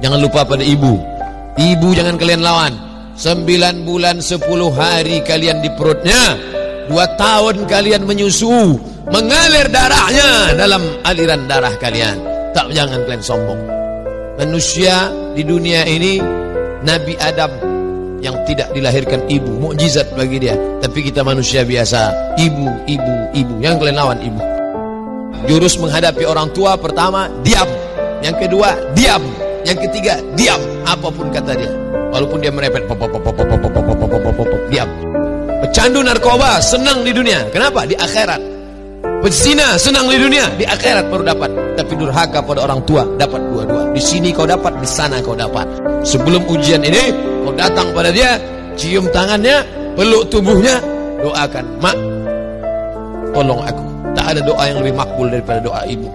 Jangan lupa pada ibu. Ibu jangan kalian lawan. Sembilan bulan sepuluh hari kalian di perutnya. Dua tahun kalian menyusu. Mengalir darahnya dalam aliran darah kalian. Tak jangan kalian sombong. Manusia di dunia ini Nabi Adam yang tidak dilahirkan ibu, mukjizat bagi dia. Tapi kita manusia biasa, ibu, ibu, ibu. Yang kalian lawan ibu. Jurus menghadapi orang tua pertama diam. Yang kedua diam. Yang ketiga, diam apa pun kata dia. Walaupun dia merepet, diam. Pecandu narkoba senang di dunia. Kenapa? Di akhirat. Pezina senang di dunia, di akhirat baru dapat. Tapi durhaka pada orang tua dapat dua-dua. Di sini kau dapat, di sana kau dapat. Sebelum ujian ini, kau datang pada dia, cium tangannya, peluk tubuhnya, doakan, "Mak, tolong aku." Tak ada doa yang lebih makbul daripada doa ibu.